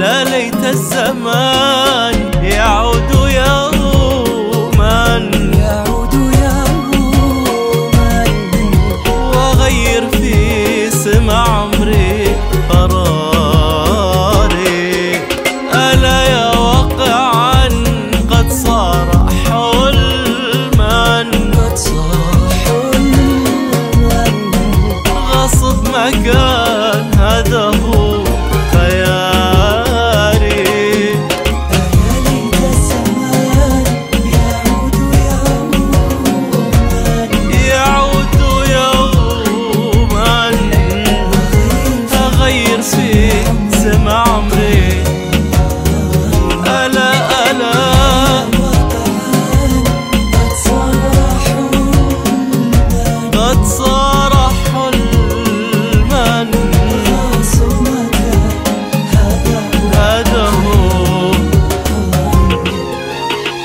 يا ليت الزمان يعود يوما. يعود يوما. وغير في اسم عمري قراري. ألا يا واقعا قد صار حلما. قد صار حلما. غصب مكان هذا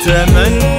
تمنى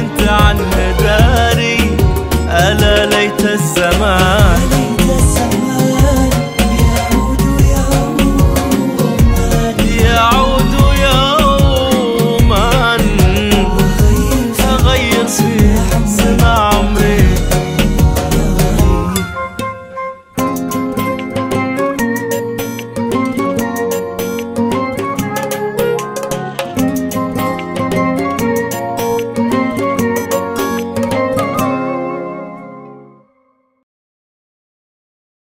sienta